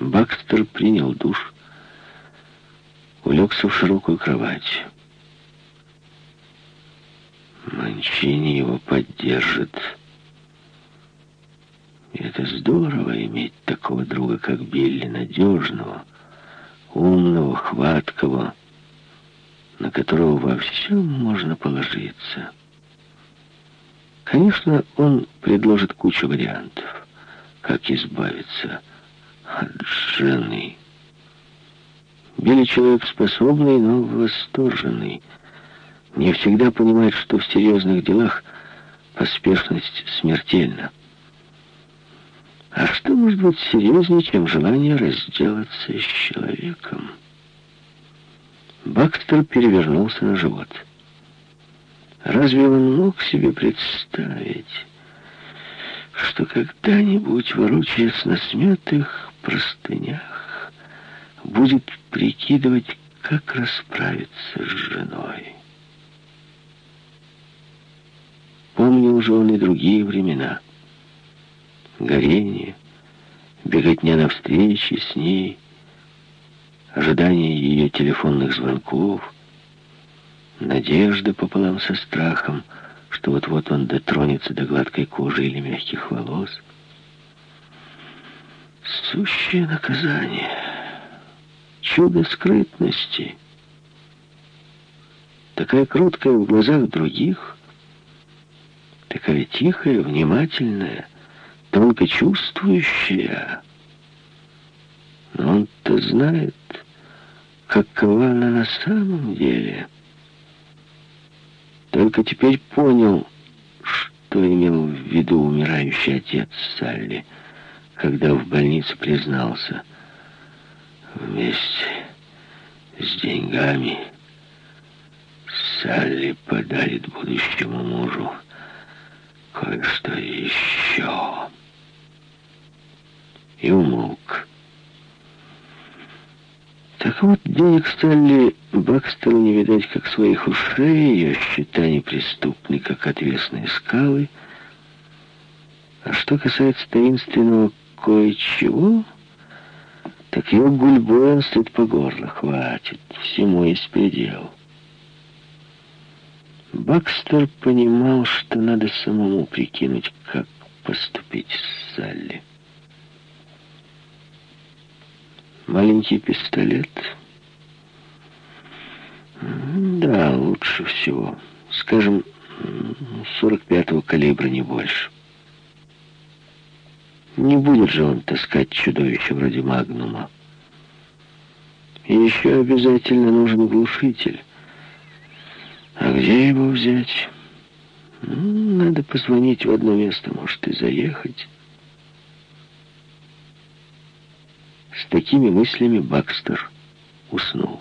Бакстер принял душ, улегся в широкую кровать. Манчини его поддержит. И это здорово иметь такого друга, как Билли, надежного, умного, хваткого, на которого во всем можно положиться. Конечно, он предложит кучу вариантов, как избавиться от жены. Билли человек способный, но восторженный. Не всегда понимает, что в серьезных делах поспешность смертельна. А что может быть серьезнее, чем желание разделаться с человеком? Бакстер перевернулся на живот. Разве он мог себе представить, что когда-нибудь, ворочаясь на смятых простынях, будет прикидывать, как расправиться с женой? Помнил же он и другие времена. Горение, беготня на встречи с ней, ожидание ее телефонных звонков, надежда пополам со страхом, что вот-вот он дотронется до гладкой кожи или мягких волос. Сущее наказание, чудо скрытности. Такая кроткая в глазах других, такая тихая, внимательная, тонко чувствующая. Но он-то знает, какова она на самом деле. Только теперь понял, что имел в виду умирающий отец Салли, когда в больнице признался. Вместе с деньгами Салли подарит будущему мужу кое-что еще. И умолк. Так вот, денег Салли Бакстеру не видать как своих ушей, ее счета неприступны, как отвесные скалы. А что касается таинственного кое-чего, так ее гульбой он стоит по горло, хватит, всему есть предел. Бакстер понимал, что надо самому прикинуть, как поступить с Салли. Маленький пистолет. Да, лучше всего. Скажем, 45-го калибра, не больше. Не будет же он таскать чудовище вроде Магнума. И еще обязательно нужен глушитель. А где его взять? Ну, надо позвонить в одно место, может, и заехать. С такими мыслями Бакстер уснул.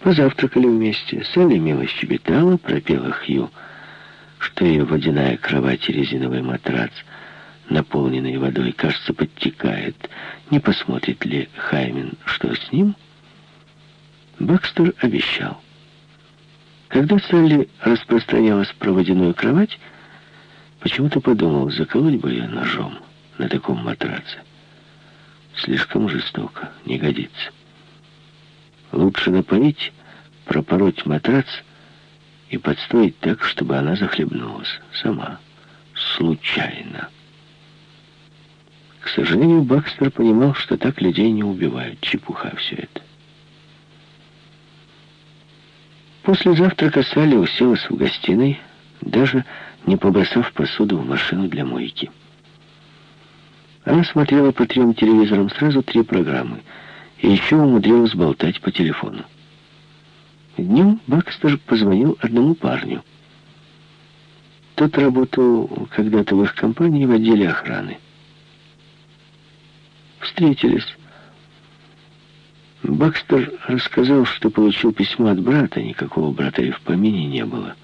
Позавтракали вместе. Салли мило щебетала, пропела Хью, что ее водяная кровать и резиновый матрац, наполненный водой, кажется, подтекает. Не посмотрит ли Хаймен, что с ним? Бакстер обещал. Когда Салли распространялась про водяную кровать, почему-то подумал, заколоть бы ее ножом на таком матраце. Слишком жестоко, не годится. Лучше напоить, пропороть матрац и подстроить так, чтобы она захлебнулась сама, случайно. К сожалению, Бакстер понимал, что так людей не убивают. Чепуха все это. После завтрака Салли уселась в гостиной, даже не побросав посуду в машину для мойки. Она смотрела по трем телевизорам сразу три программы и еще умудрилась болтать по телефону. Днем Бакстер позвонил одному парню. Тот работал когда-то в их компании в отделе охраны. Встретились. Бакстер рассказал, что получил письмо от брата, никакого брата и в помине не было.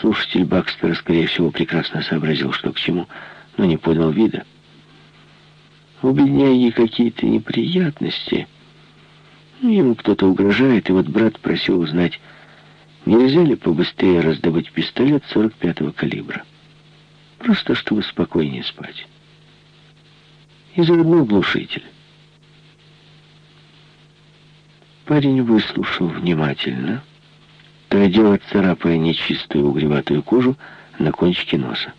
Слушатель Бакстера, скорее всего, прекрасно сообразил, что к чему, но не подал вида. У бедняги какие-то неприятности. Ему кто-то угрожает, и вот брат просил узнать, нельзя ли побыстрее раздобыть пистолет 45-го калибра. Просто чтобы спокойнее спать. и заодно глушитель. Парень выслушал внимательно, то и дело царапая нечистую угреватую кожу на кончике носа.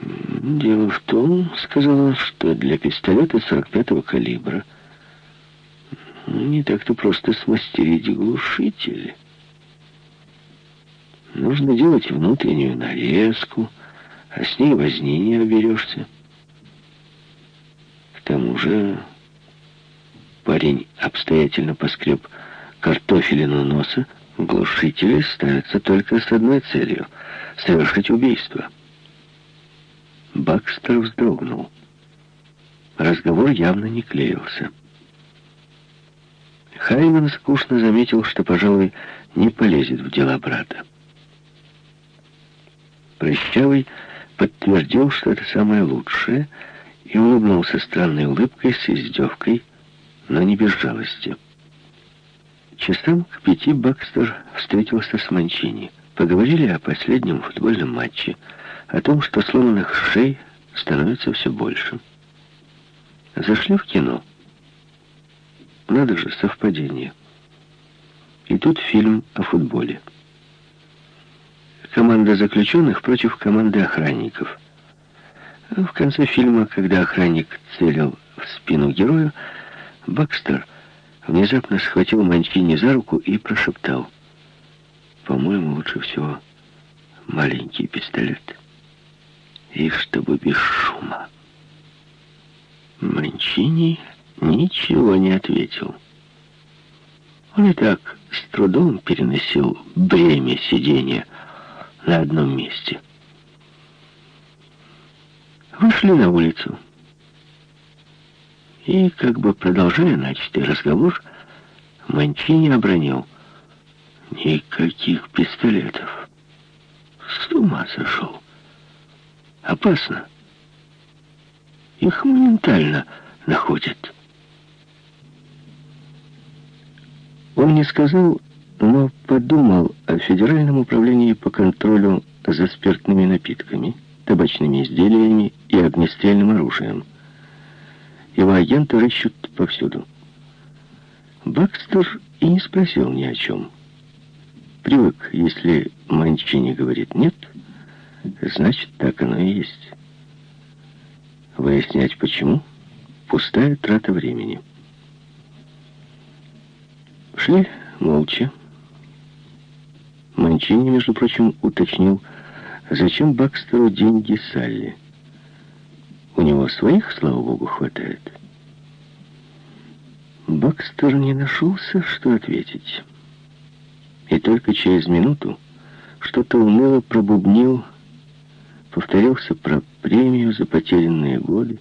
«Дело в том, — сказал он, — что для пистолета 45-го калибра не так-то просто смастерить глушитель. Нужно делать внутреннюю нарезку, а с ней возни не оберешься. К тому же парень обстоятельно поскреб картофелину носа, глушители ставятся только с одной целью — совершить убийство. Бакстер вздрогнул. Разговор явно не клеился. Хайман скучно заметил, что, пожалуй, не полезет в дела брата. Прыщавый подтвердил, что это самое лучшее, и улыбнулся странной улыбкой с издевкой, но не без жалости. Часам к пяти Бакстер встретился с Манчини. Поговорили о последнем футбольном матче, о том, что сломанных шей становится все больше. Зашли в кино. Надо же, совпадение. И тут фильм о футболе. Команда заключенных против команды охранников. В конце фильма, когда охранник целил в спину герою, Бакстер внезапно схватил Манчини за руку и прошептал. «По-моему, лучше всего маленький пистолет. И чтобы без шума». Манчини ничего не ответил. Он и так с трудом переносил бремя сидения на одном месте. Вышли на улицу. И, как бы продолжая начатый разговор, Манчини обронил. Никаких пистолетов. С ума сошел. Опасно. Их моментально находят. Он не сказал, но подумал о Федеральном управлении по контролю за спиртными напитками, табачными изделиями и огнестрельным оружием. Его агенты рыщут повсюду. Бакстер и не спросил ни о чем. Привык, если Манчини говорит «нет», значит, так оно и есть. Выяснять почему — пустая трата времени. Шли молча. Манчини, между прочим, уточнил, зачем Бакстеру деньги Салли. У него своих, слава богу, хватает. Бакстер не нашелся, что ответить. И только через минуту что-то уныло пробубнил, повторился про премию за потерянные годы.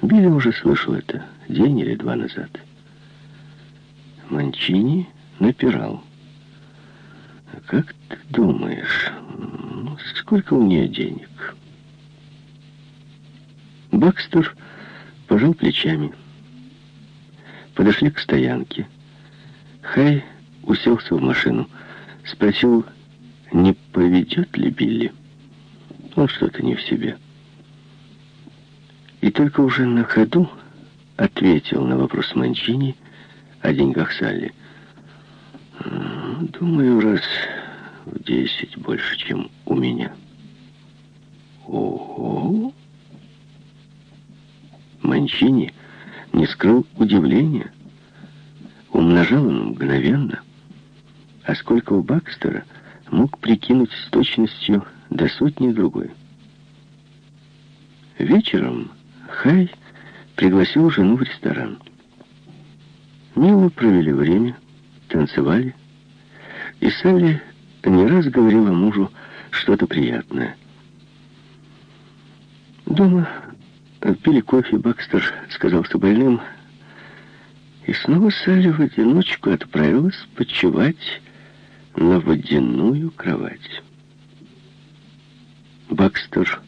Билли уже слышал это день или два назад. Манчини напирал. «Как ты думаешь, сколько у нее денег?» Бакстер пожал плечами. Подошли к стоянке. Хай уселся в машину. Спросил, не поведет ли Билли. Он что-то не в себе. И только уже на ходу ответил на вопрос Манчини о деньгах Салли. Думаю, раз в десять больше, чем у меня. Ого! Манчини не скрыл удивления. Умножал он мгновенно. А сколько у Бакстера мог прикинуть с точностью до сотни другой. Вечером Хай пригласил жену в ресторан. Мило провели время, танцевали, и Салли не раз говорила мужу что-то приятное. Дома пили кофе, Бакстер сказался больным, и снова Салли в одиночку отправилась почевать на водяную кровать. Бакстер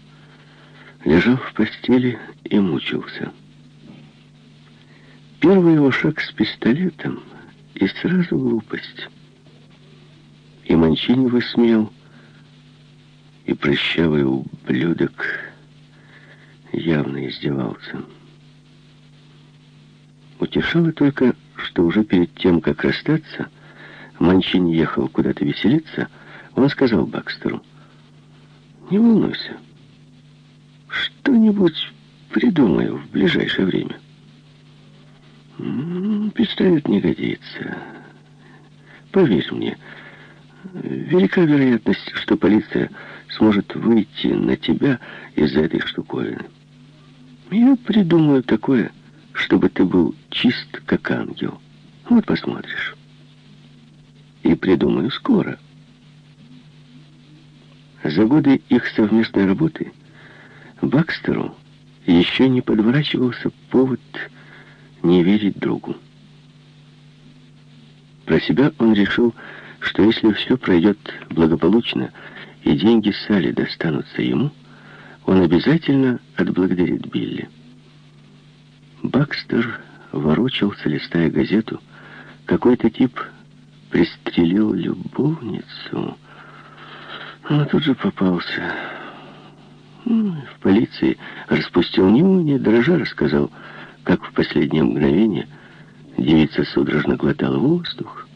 лежал в постели и мучился. Первый его шаг с пистолетом, и сразу глупость. И Манчини высмеял, и прыщавый ублюдок явно издевался. Утешало только, что уже перед тем, как расстаться, Манчини ехал куда-то веселиться, он сказал Бакстеру, «Не волнуйся, что-нибудь придумаю в ближайшее время». «Пистолет не годится. Поверь мне, велика вероятность, что полиция сможет выйти на тебя из-за этой штуковины. Я придумаю такое, чтобы ты был чист, как ангел. Вот посмотришь. И придумаю скоро. За годы их совместной работы Бакстеру еще не подворачивался повод не верить другу. Про себя он решил, что если все пройдет благополучно, и деньги Салли достанутся ему, он обязательно отблагодарит Билли. Бакстер ворочался, листая газету. Какой-то тип пристрелил любовницу. Он тут же попался. В полиции распустил не дрожа рассказал, как в последнее мгновение девица судорожно глотала воздух.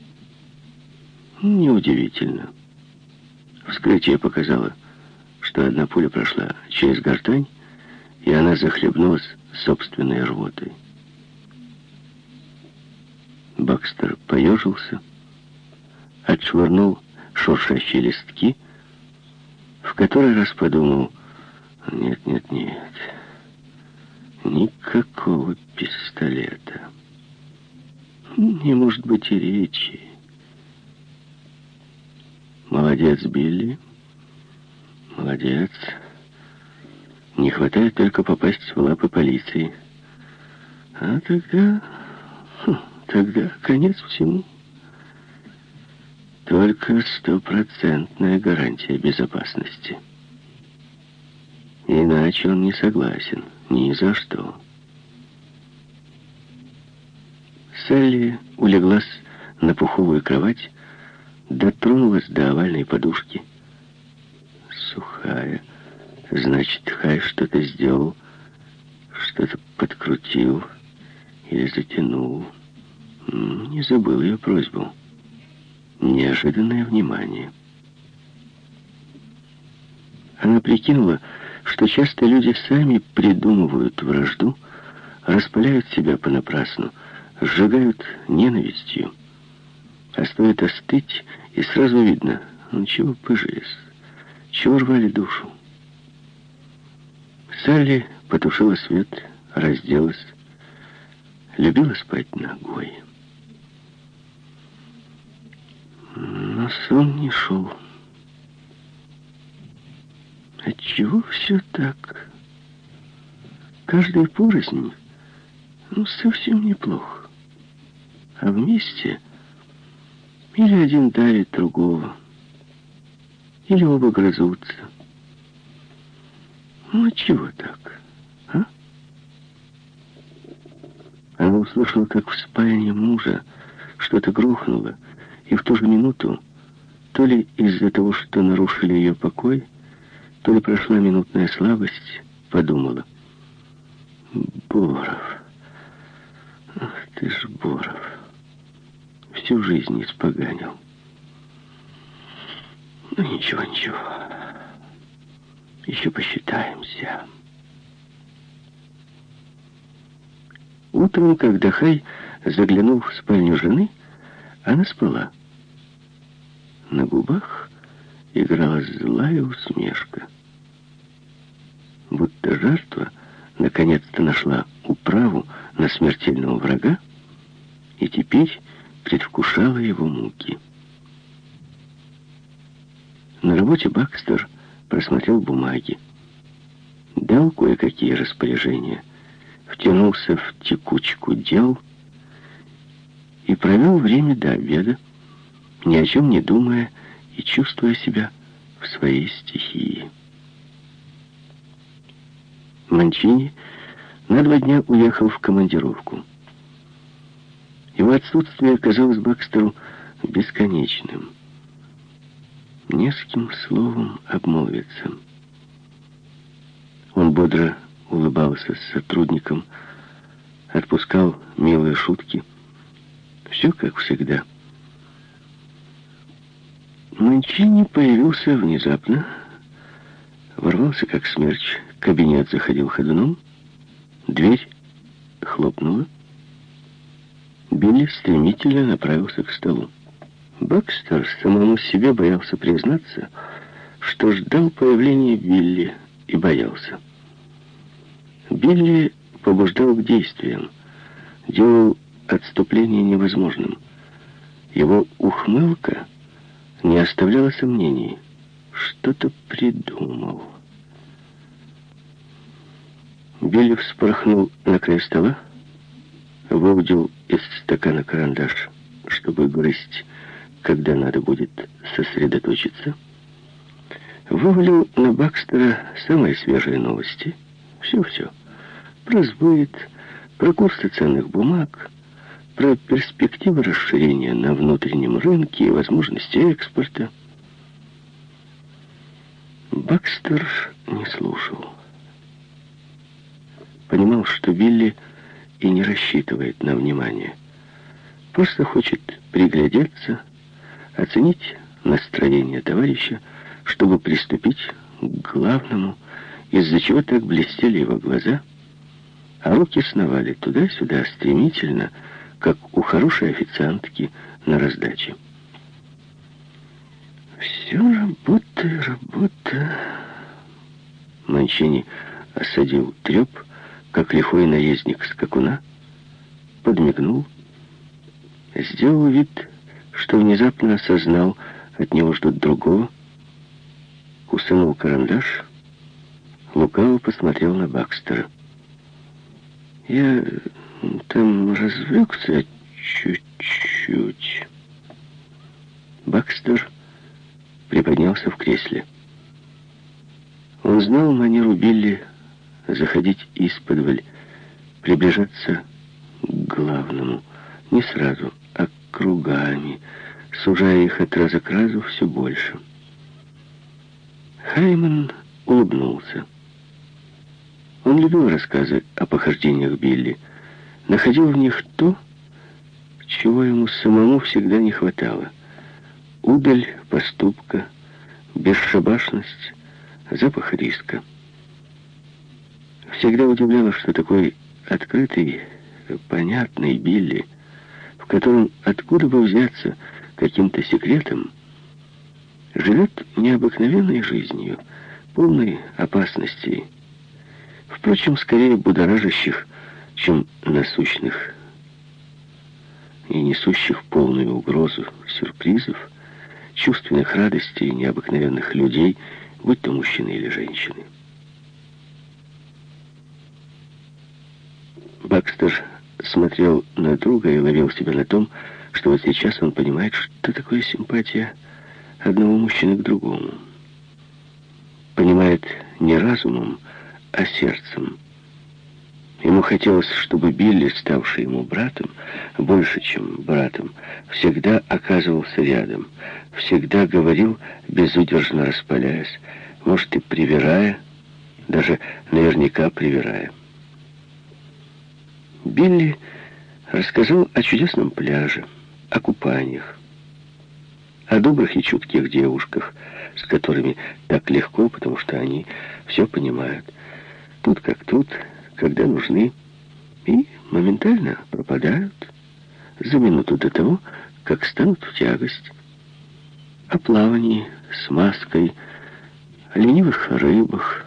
Неудивительно. Вскрытие показало, что одна пуля прошла через гортань, и она захлебнулась собственной рвотой. Бакстер поежился, отшвырнул шуршащие листки, в который раз подумал, нет, нет, нет, никакого пистолета. Не может быть и речи. Молодец, Билли. Молодец. Не хватает только попасть в лапы полиции. А тогда... Хм, тогда конец всему. Только стопроцентная гарантия безопасности. Иначе он не согласен. Ни за что. Салли улеглась на пуховую кровать, дотронулась до овальной подушки. Сухая. Значит, Хай что-то сделал, что-то подкрутил или затянул. Не забыл ее просьбу. Неожиданное внимание. Она прикинула, что часто люди сами придумывают вражду, распаляют себя понапрасну, сжигают ненавистью. А стоит остыть, и сразу видно, ну чего пыжились, чего рвали душу. Салли потушила свет, разделась, любила спать ногой. Но сон не шел. Отчего все так? Каждый порознь, ну, совсем неплохо. А вместе или один давит другого, или оба грызутся. Ну, чего так, а? Она услышала, как в спальне мужа что-то грохнуло, и в ту же минуту, то ли из-за того, что нарушили ее покой, то ли прошла минутная слабость, подумала. Боров. Ах ты ж, Боров. Всю жизнь испоганил. Ну, ничего, ничего. Еще посчитаемся. Утром, когда Хай заглянул в спальню жены, она спала. На губах играла злая усмешка. Будто жертва наконец-то нашла управу на смертельного врага и теперь предвкушала его муки. На работе Бакстер просмотрел бумаги, дал кое-какие распоряжения, втянулся в текучку дел и провел время до обеда, ни о чем не думая и чувствуя себя в своей стихии. Манчини на два дня уехал в командировку. Его отсутствие казалось Бакстеру бесконечным. Не с кем словом обмолвиться. Он бодро улыбался с сотрудником, отпускал милые шутки. Все как всегда. Манчини появился внезапно, ворвался как смерч, кабинет заходил ходуном, дверь хлопнула. Билли стремительно направился к столу. Бакстер самому себе боялся признаться, что ждал появления Билли и боялся. Билли побуждал к действиям, делал отступление невозможным. Его ухмылка не оставляла сомнений. Что-то придумал. Билли вспорхнул на край стола, выудил из стакана карандаш, чтобы грызть, когда надо будет сосредоточиться, вывалил на Бакстера самые свежие новости. Все-все. Про сбыт, про курсы ценных бумаг, про перспективы расширения на внутреннем рынке и возможности экспорта. Бакстер не слушал. Понимал, что Билли и не рассчитывает на внимание. Просто хочет приглядеться, оценить настроение товарища, чтобы приступить к главному, из-за чего так блестели его глаза, а руки сновали туда-сюда стремительно, как у хорошей официантки на раздаче. Все работа, работа. Манчини осадил треп, как лихой наездник скакуна, подмигнул, сделал вид, что внезапно осознал, от него ждут другого, усунул карандаш, лукаво посмотрел на Бакстера. «Я там развлекся чуть-чуть». Бакстер приподнялся в кресле. Он знал манеру Билли заходить из-под приближаться к главному, не сразу, а кругами, сужая их от раза к разу все больше. Хайман улыбнулся. Он любил рассказы о похождениях Билли, находил в них то, чего ему самому всегда не хватало. Удаль поступка, бесшабашность, запах риска. Всегда удивляло, что такой открытый, понятный Билли, в котором откуда бы взяться каким-то секретом, живет необыкновенной жизнью, полной опасностей, впрочем, скорее будоражащих, чем насущных и несущих полную угрозу сюрпризов, чувственных радостей необыкновенных людей, будь то мужчины или женщины. Бакстер смотрел на друга и ловил себя на том, что вот сейчас он понимает, что такое симпатия одного мужчины к другому. Понимает не разумом, а сердцем. Ему хотелось, чтобы Билли, ставший ему братом, больше, чем братом, всегда оказывался рядом, всегда говорил, безудержно распаляясь, может и привирая, даже наверняка привирая. Билли рассказал о чудесном пляже, о купаниях, о добрых и чутких девушках, с которыми так легко, потому что они все понимают. Тут как тут, когда нужны, и моментально пропадают за минуту до того, как станут в тягость. О плавании с маской, о ленивых рыбах,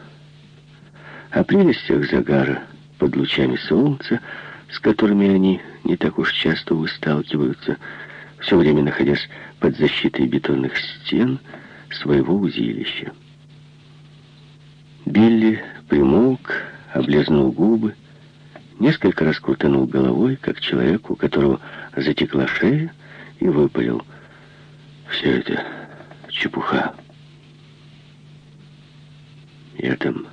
о прелестях загара под лучами солнца, с которыми они не так уж часто высталкиваются, все время находясь под защитой бетонных стен своего узилища. Билли примолк, облизнул губы, несколько раз крутанул головой, как человек, у которого затекла шея, и выпалил. «Все это чепуха. Я там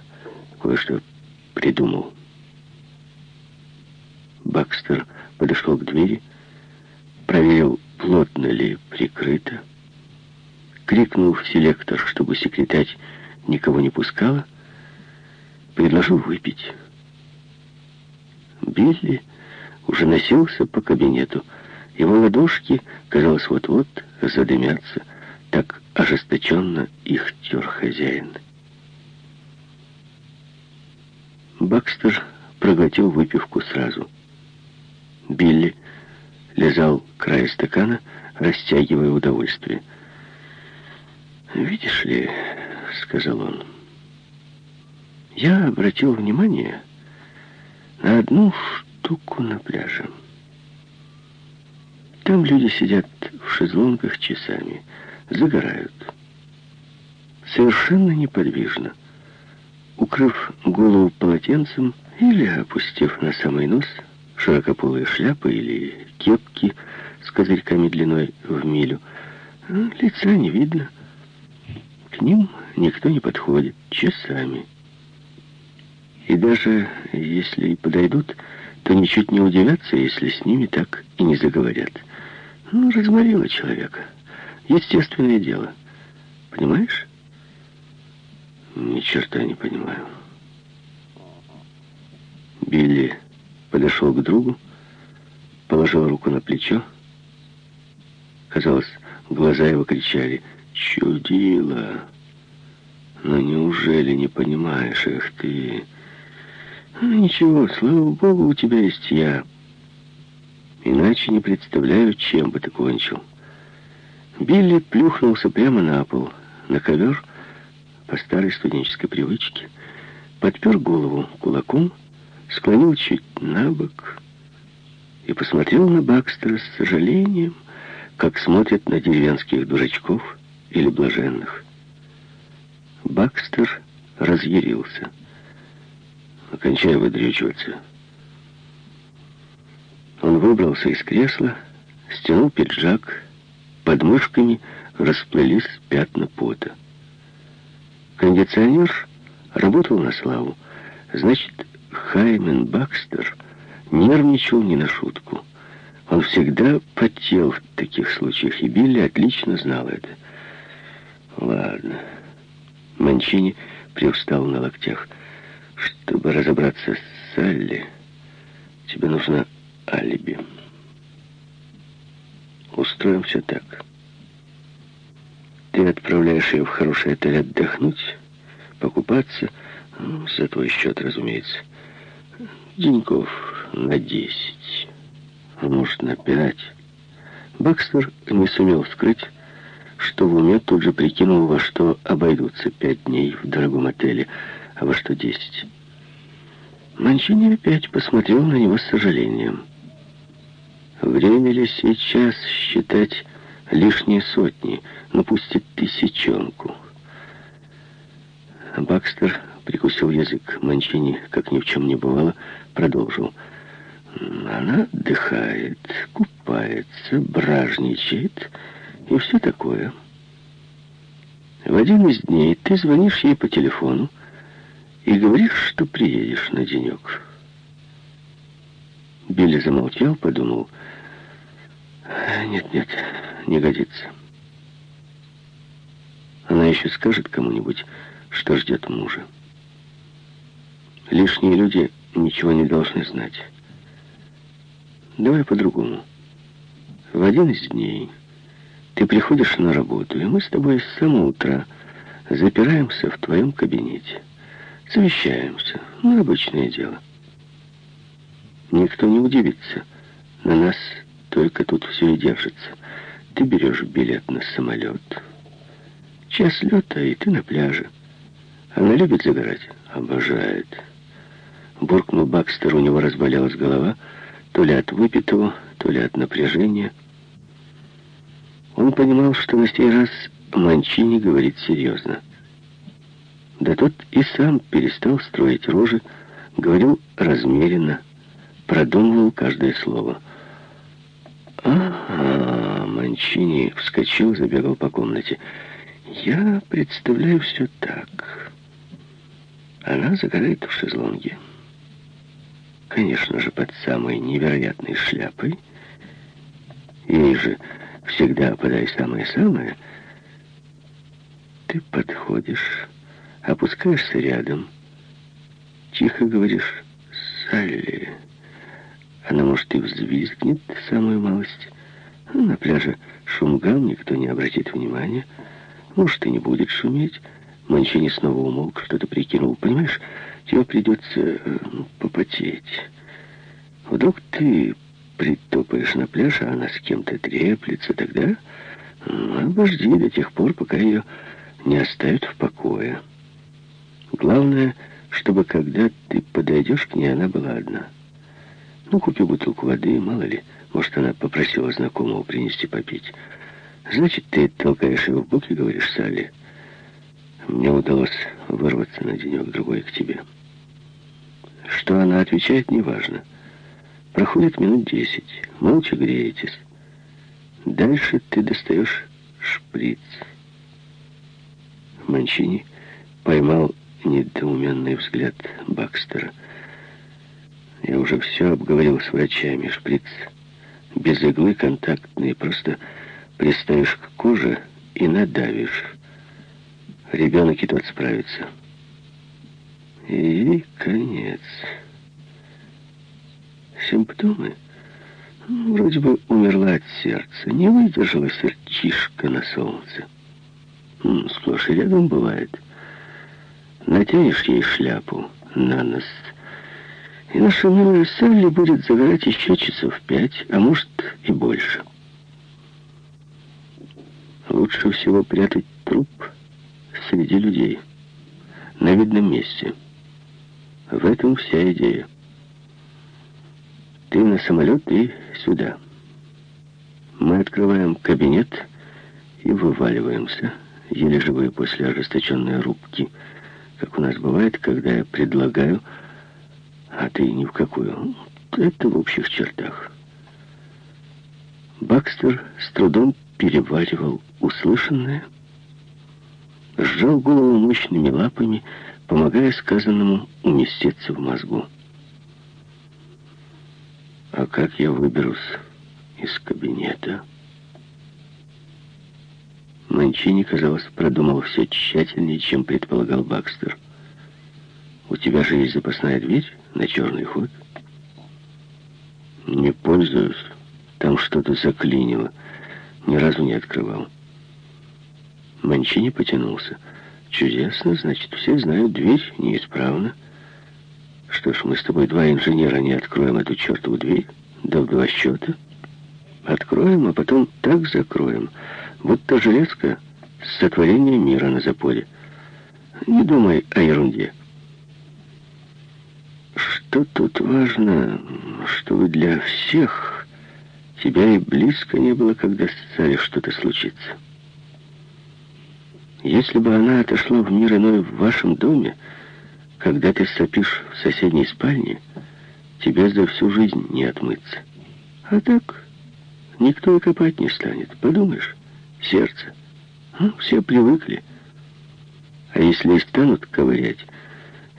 кое-что придумал». Бакстер подошел к двери, проверил, плотно ли прикрыто, крикнул в селектор, чтобы секретарь никого не пускала, предложил выпить. Билли уже носился по кабинету. Его ладошки, казалось, вот-вот задымятся. Так ожесточенно их тер хозяин. Бакстер проглотил выпивку сразу. Билли лизал край стакана, растягивая удовольствие. «Видишь ли», — сказал он, — «я обратил внимание на одну штуку на пляже. Там люди сидят в шезлонгах часами, загорают. Совершенно неподвижно, укрыв голову полотенцем или опустив на самый нос широкополые шляпы или кепки с козырьками длиной в милю. Лица не видно. К ним никто не подходит часами. И даже если и подойдут, то ничуть не удивятся, если с ними так и не заговорят. Ну, разморило человека. Естественное дело. Понимаешь? Ни черта не понимаю. Билли подошел к другу, положил руку на плечо. Казалось, глаза его кричали «Чудило!» «Но неужели не понимаешь, эх ты...» ну, «Ничего, слава богу, у тебя есть я. Иначе не представляю, чем бы ты кончил». Билли плюхнулся прямо на пол, на ковер, по старой студенческой привычке, подпер голову кулаком, склонил чуть на бок и посмотрел на Бакстера с сожалением, как смотрят на деревенских дурачков или блаженных. Бакстер разъярился. «Окончай выдрючиваться». Он выбрался из кресла, стянул пиджак, под мышками расплылись пятна пота. Кондиционер работал на славу. Значит, Хаймен Бакстер нервничал не на шутку. Он всегда потел в таких случаях, и Билли отлично знал это. Ладно. Манчини привстал на локтях. Чтобы разобраться с Салли, тебе нужно алиби. Устроим все так. Ты отправляешь ее в хороший отель отдохнуть, покупаться, ну, за твой счет, разумеется. Деньков на десять, а может, на пять. Бакстер не сумел скрыть, что в уме тут же прикинул, во что обойдутся пять дней в дорогом отеле, а во что десять. Манчини опять посмотрел на него с сожалением. Время ли сейчас считать лишние сотни, ну пусть и тысячонку? Бакстер прикусил язык. Манчини, как ни в чем не бывало, продолжил. Она отдыхает, купается, бражничает и все такое. В один из дней ты звонишь ей по телефону и говоришь, что приедешь на денек. Билли замолчал, подумал, нет, нет, не годится. Она еще скажет кому-нибудь, что ждет мужа. Лишние люди ничего не должны знать. Давай по-другому. В один из дней ты приходишь на работу, и мы с тобой с самого утра запираемся в твоем кабинете. Совещаемся. Ну, обычное дело. Никто не удивится. На нас только тут все и держится. Ты берешь билет на самолет. Час лета, и ты на пляже. Она любит загорать? Обожает. Буркнул Бакстер, у него разболелась голова, то ли от выпитого, то ли от напряжения. Он понимал, что на сей раз Манчини говорит серьезно. Да тот и сам перестал строить рожи, говорил размеренно, продумывал каждое слово — «Ага», Манчини вскочил, забегал по комнате. «Я представляю все так. Она загорает в шезлонге. Конечно же, под самой невероятной шляпой. Ей же всегда подай самое-самое. Ты подходишь, опускаешься рядом, тихо говоришь «Салли». Она, может, и взвизгнет самую малость. На пляже шум гам, никто не обратит внимания. Может, и не будет шуметь. Манчини снова умолк, что-то прикинул. Понимаешь, тебе придется э, ну, попотеть. Вдруг ты притопаешь на пляж, а она с кем-то треплется, тогда ну, обожди до тех пор, пока ее не оставят в покое. Главное, чтобы когда ты подойдешь к ней, она была одна. Ну, купи бутылку воды, мало ли. Может, она попросила знакомого принести попить. Значит, ты толкаешь его в бок и говоришь, Салли, мне удалось вырваться на денек-другой к тебе. Что она отвечает, неважно. Проходит минут десять, молча греетесь. Дальше ты достаешь шприц. Манчини поймал недоуменный взгляд Бакстера. Я уже все обговорил с врачами. Шприц без иглы контактный. Просто приставишь к коже и надавишь. Ребенок и тот справится. И конец. Симптомы? Ну, вроде бы умерла от сердца. Не выдержала сердчишка на солнце. Сплошь и рядом бывает. Натянешь ей шляпу на нос — и наша милая Салли будет загорать еще часов пять, а может и больше. Лучше всего прятать труп среди людей, на видном месте. В этом вся идея. Ты на самолет и сюда. Мы открываем кабинет и вываливаемся, еле живые после ожесточенной рубки, как у нас бывает, когда я предлагаю а ты ни в какую. Это в общих чертах. Бакстер с трудом переваривал услышанное, сжал голову мощными лапами, помогая сказанному уместиться в мозгу. А как я выберусь из кабинета? Манчини, казалось, продумал все тщательнее, чем предполагал Бакстер. У тебя же есть запасная дверь на черный ход. Не пользуюсь. Там что-то заклинило. Ни разу не открывал. Манчини потянулся. Чудесно, значит, все знают, дверь неисправна. Что ж, мы с тобой два инженера не откроем эту чертову дверь до два счета. Откроем, а потом так закроем, будто железка с сотворения мира на запоре. Не думай о ерунде. Что тут важно, чтобы для всех тебя и близко не было, когда с царем что-то случится. Если бы она отошла в мир иной в вашем доме, когда ты сопишь в соседней спальне, тебе за всю жизнь не отмыться. А так никто и копать не станет. Подумаешь, сердце. Ну, все привыкли. А если и станут ковырять,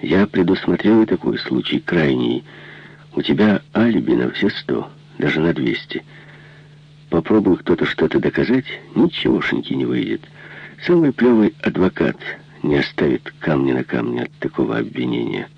я предусмотрел и такой случай, крайний. У тебя алиби на все сто, даже на двести. Попробуй кто-то что-то доказать, ничегошеньки не выйдет. Самый плевый адвокат не оставит камня на камне от такого обвинения.